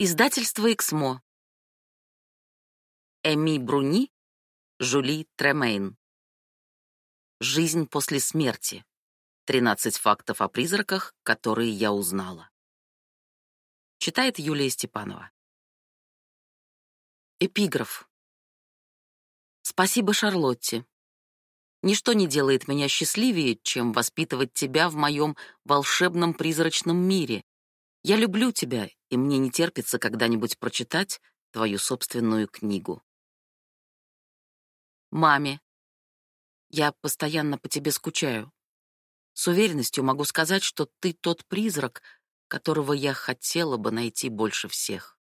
Издательство «Эксмо». Эми Бруни, Жули Тремейн. «Жизнь после смерти. 13 фактов о призраках, которые я узнала». Читает Юлия Степанова. Эпиграф. «Спасибо Шарлотте. Ничто не делает меня счастливее, чем воспитывать тебя в моем волшебном призрачном мире. Я люблю тебя и мне не терпится когда-нибудь прочитать твою собственную книгу. Маме, я постоянно по тебе скучаю. С уверенностью могу сказать, что ты тот призрак, которого я хотела бы найти больше всех.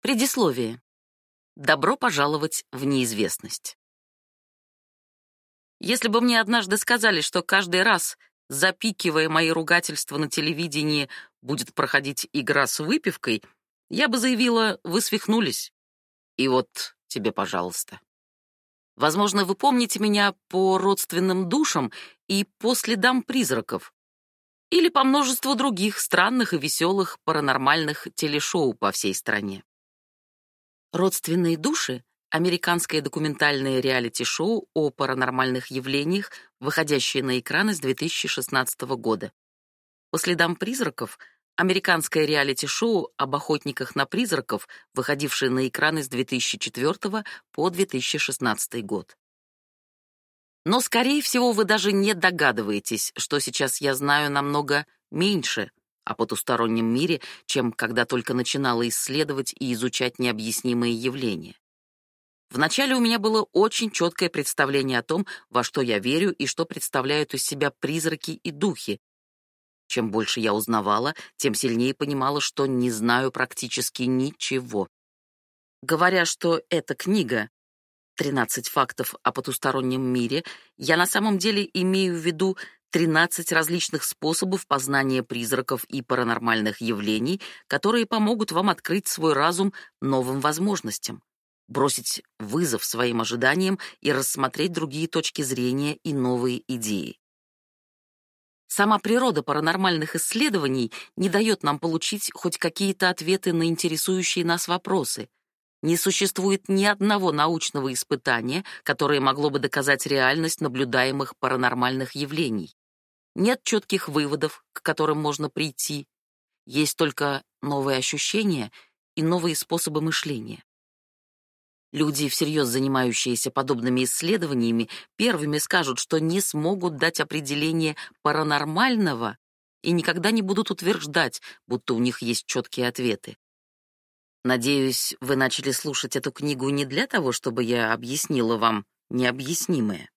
Предисловие. Добро пожаловать в неизвестность. Если бы мне однажды сказали, что каждый раз, запикивая мои ругательства на телевидении, будет проходить игра с выпивкой, я бы заявила, вы свихнулись. И вот тебе, пожалуйста. Возможно, вы помните меня по родственным душам и по следам призраков. Или по множеству других странных и веселых паранормальных телешоу по всей стране. «Родственные души» — американское документальное реалити-шоу о паранормальных явлениях, выходящее на экраны с 2016 года. По следам призраков — Американское реалити-шоу об охотниках на призраков, выходившее на экраны с 2004 по 2016 год. Но, скорее всего, вы даже не догадываетесь, что сейчас я знаю намного меньше о потустороннем мире, чем когда только начинала исследовать и изучать необъяснимые явления. Вначале у меня было очень четкое представление о том, во что я верю и что представляют из себя призраки и духи, чем больше я узнавала, тем сильнее понимала, что не знаю практически ничего. Говоря, что эта книга «13 фактов о потустороннем мире», я на самом деле имею в виду 13 различных способов познания призраков и паранормальных явлений, которые помогут вам открыть свой разум новым возможностям, бросить вызов своим ожиданиям и рассмотреть другие точки зрения и новые идеи. Сама природа паранормальных исследований не дает нам получить хоть какие-то ответы на интересующие нас вопросы. Не существует ни одного научного испытания, которое могло бы доказать реальность наблюдаемых паранормальных явлений. Нет четких выводов, к которым можно прийти. Есть только новые ощущения и новые способы мышления. Люди, всерьез занимающиеся подобными исследованиями, первыми скажут, что не смогут дать определение паранормального и никогда не будут утверждать, будто у них есть четкие ответы. Надеюсь, вы начали слушать эту книгу не для того, чтобы я объяснила вам необъяснимое.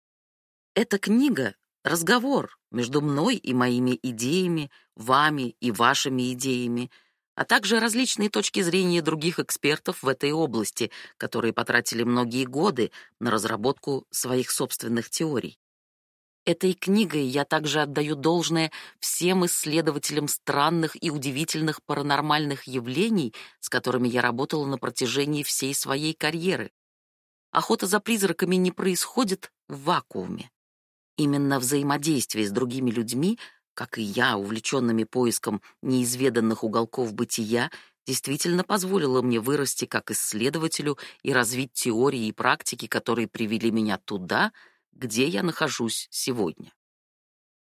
Эта книга — разговор между мной и моими идеями, вами и вашими идеями — а также различные точки зрения других экспертов в этой области, которые потратили многие годы на разработку своих собственных теорий. Этой книгой я также отдаю должное всем исследователям странных и удивительных паранормальных явлений, с которыми я работала на протяжении всей своей карьеры. Охота за призраками не происходит в вакууме. Именно взаимодействие с другими людьми — как и я, увлеченными поиском неизведанных уголков бытия, действительно позволило мне вырасти как исследователю и развить теории и практики, которые привели меня туда, где я нахожусь сегодня.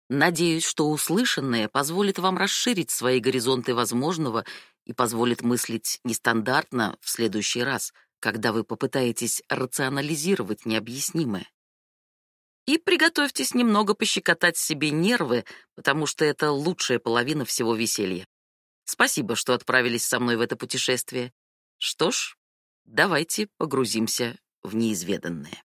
Надеюсь, что услышанное позволит вам расширить свои горизонты возможного и позволит мыслить нестандартно в следующий раз, когда вы попытаетесь рационализировать необъяснимое и приготовьтесь немного пощекотать себе нервы, потому что это лучшая половина всего веселья. Спасибо, что отправились со мной в это путешествие. Что ж, давайте погрузимся в неизведанное.